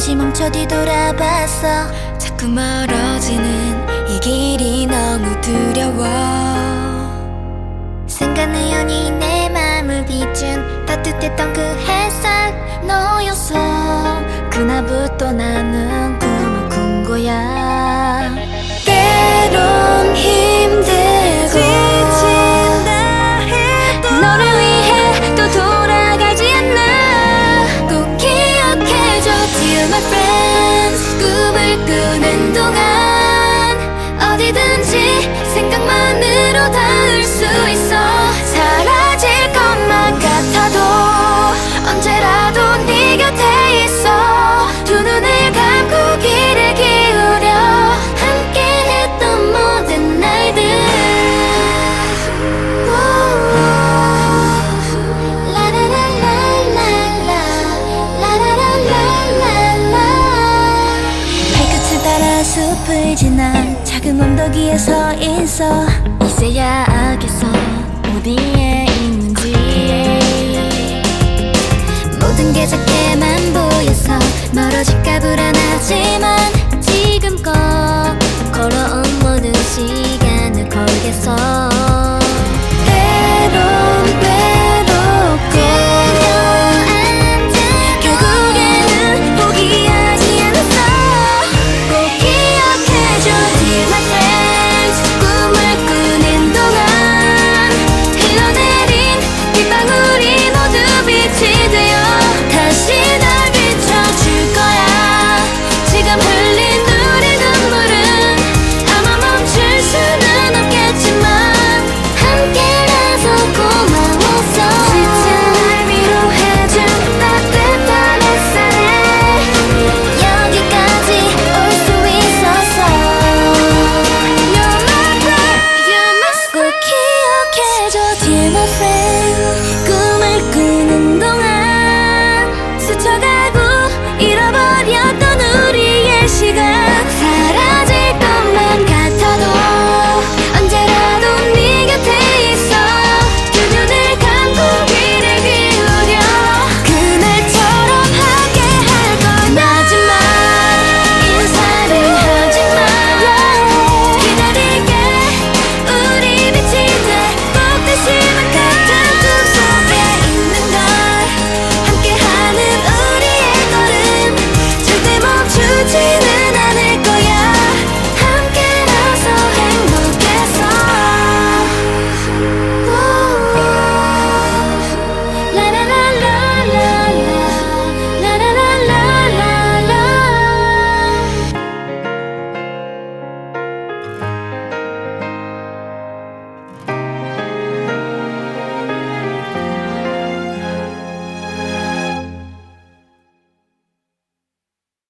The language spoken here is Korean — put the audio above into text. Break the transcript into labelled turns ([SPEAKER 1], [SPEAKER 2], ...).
[SPEAKER 1] 잠시 멈춰 뒤돌아봤어. 자꾸 멀어지는 이 길이 너무 두려워. 순간의 연이 내 맘을 비춘 따뜻했던 그 햇살 너였어. 그날부터 나 생각만으로 닿을 수 있어 사라질 것만 같아도 언제라도 네 곁에 있어 두 눈을 감고 귀를 기울여 함께 했던 모든 날들 라라라라 라 라라라라라 발끝을 따라 숲을 지나 작은 언덕 위에 서 있어. 이제야 알겠어. 어디에 있는지. 모든 게 작게만 보여서 멀어질까 불안하지만 지금껏.